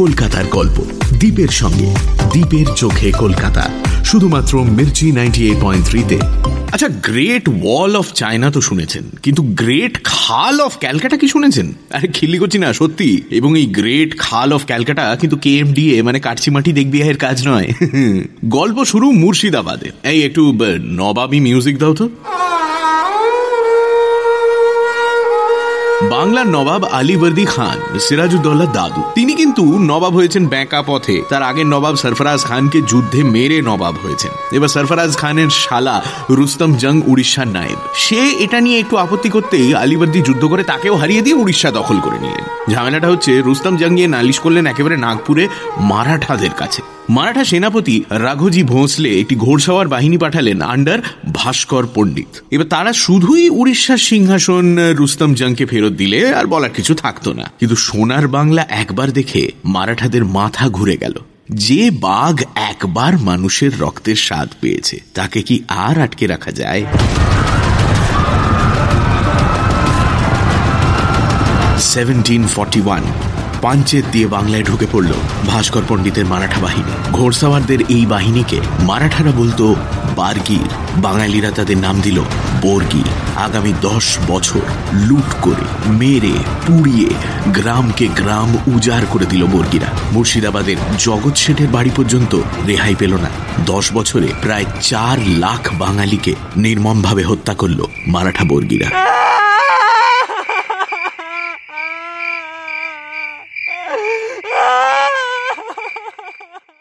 কলকাতার গল্প। দ্বীপের সঙ্গে, দ্বীপের চোখে কলকাতা। শুধুমাত্র মির্চি নাইনটি এইট পয়েন্ট থ্রিতে। আচ্ছা গ্রেট ওয়াল অফ চায়না তো শুনেছেন, কিন্তু গ্রেট খাল অফ ক্যালকাটা কি শুনেছেন? আরে, খিল্লি করছি না, সত্যি। এবং এই গ্রেট খাল অফ ক্যালকাটা কিন্তু কে এম ডি এ মানে কাটচিমাটি দেখবি এর কাজ নয়। গল্প শুরু মুর্শিদাবাদে। এই, একটু নবাবি মিউজিক দাও তো। বাংলার নবাব আলীবর্দী খান, সিরাজউদ্দৌলা দাদু। তিনি কিন্তু নবাব হয়েছেন ব্যাঁকা পথে। তার আগের নবাব সরফরাজ খানকে যুদ্ধে মেরে নবাব হয়েছেন। এবার সরফরাজ খানের শালা রুস্তম জং উড়িষ্যার নায়েব। সে এটা নিয়ে একটু আপত্তি করতেই আলীবর্দী যুদ্ধ করে তাকেও হারিয়ে দিয়ে উড়িষ্যা দখল করে নিলেন। ঝামেলাটা হচ্ছে রুস্তম জং গিয়ে নালিশ করলেন একেবারে নাগপুরে মারাঠাদের কাছে। মারাঠা সেনাপতি রাঘোজি ভোঁসলে একটি ঘোড়সাওয়ার বাহিনী পাঠালেন আন্ডার ভাস্কর পণ্ডিত। এবার তারা শুধুই উড়িষ্যার সিংহাসন, রুস্তম জংকে ফেরত দিলে আর বলার কিছু থাকতো না। কিন্তু সোনার বাংলা একবার দেখে মারাঠাদের মাথা ঘুরে গেল। যে বাঘ একবার মানুষের রক্তের স্বাদ পেয়েছে, তাকে কি আর আটকে রাখা যায়? সেভেন্টিন ওয়ান পাঞ্চেত দিয়ে বাংলায় ঢুকে পড়ল ভাস্কর পণ্ডিতের মারাঠা বাহিনী। ঘোড়সাওয়ারদের এই বাহিনীকে মারাঠারা বলতো বার্গির। বাঙালিরা তাদের নাম দিল বর্গি আগামী দশ বছর লুট করে, মেরে, পুড়িয়ে গ্রামকে গ্রাম উজাড় করে দিল বর্গিরা। মুর্শিদাবাদের জগৎ শেঠের বাড়ি পর্যন্ত রেহাই পেল না। দশ বছরে প্রায় চার লাখ বাঙালিকে নির্মমভাবে হত্যা করল মারাঠা বর্গিরা।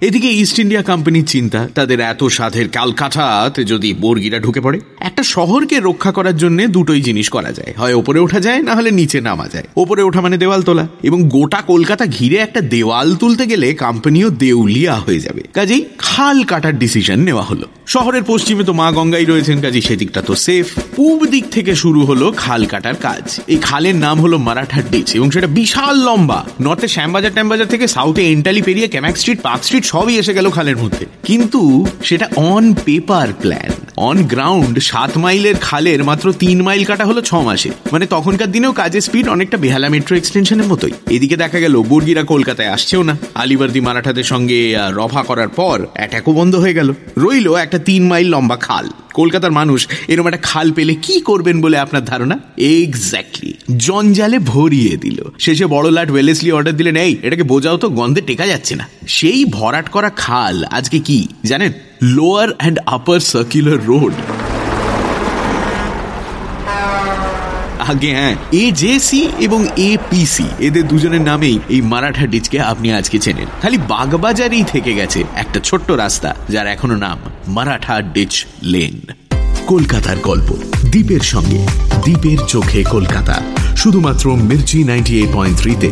এদিকে ইস্ট ইন্ডিয়া কোম্পানির চিন্তা, তাদের এত সাধের কালকাঠাতে যদি বর্গিরা ঢুকে পড়ে। একটা শহরকে রক্ষা করার জন্য দুটোই জিনিস করা যায়। হয় ওপরে ওঠা যায়, না হলে নিচে নামা যায়। ওপরে ওঠা মানে দেওয়াল তোলা। এবং গোটা কলকাতা ঘিরে একটা দেওয়াল তুলতে গেলে কোম্পানিও দেউলিয়া হয়ে যাবে। কাজেই খাল কাটার ডিসিশন নেওয়া হলো। শহরের পশ্চিমে তো মা গঙ্গাই রয়েছেন কাজী সেদিকটা তো সেফ পূব দিক থেকে শুরু হলো খাল কাটার কাজ। এই খালের নাম হলো মারাঠার ডিচ এবং সেটা বিশাল লম্বা। নর্থে শ্যামবাজার ট্যামবাজার থেকে সাউথে এন্টালি পেরিয়ে ক্যামাক স্ট্রিট পার্ক স্ট্রিট সবই এসে গেল খালের মধ্যে। কিন্তু সেটা on paper plan on ground সাত মাইলের খালের মাত্র তিন মাইল কাটা হলো ছ মাসে। মানে তখনকার দিনেও কাজের স্পিড অনেকটা বেহালা মেট্রো এক্সটেনশনের মতোই। এদিকে দেখা গেল, বর্গিরা কলকাতায় আসছেও না। আলিবর্দি মারাঠাদের সঙ্গে রফা করার পর অ্যাটাকও বন্ধ হয়ে গেল। রইল একটা তিন মাইল লম্বা খাল। কলকাতার মানুষ এরকম একটা খাল পেলে কি করবেন বলে আপনার ধারণা? এক্স্যাক্টলি জঞ্জালে ভরিয়ে দিল। শেষে বড় লাট ওয়েলেসলি অর্ডার দিলেন, এই, এটাকে বোঝাও তো, গন্ধে টেকা যাচ্ছে না। সেই ভরাট করা খাল আজকে কি, জানেন? Lower and upper circular road আগে হ্যাঁ। এ জেসি এবং এ পিসি এদের দুজনের নামেই এই মারাঠা ডিচকে আপনি আজকে চেনেন। খালি বাগবাজারেই থেকে গেছে একটা ছোট্ট রাস্তা যার এখনও নাম মারাঠা ডিচ লেন। কলকাতার গল্প দ্বীপের সঙ্গে দ্বীপের চোখে কলকাতা। শুধুমাত্র মির্চি নাইনটি এইট পয়েন্ট থ্রিতে।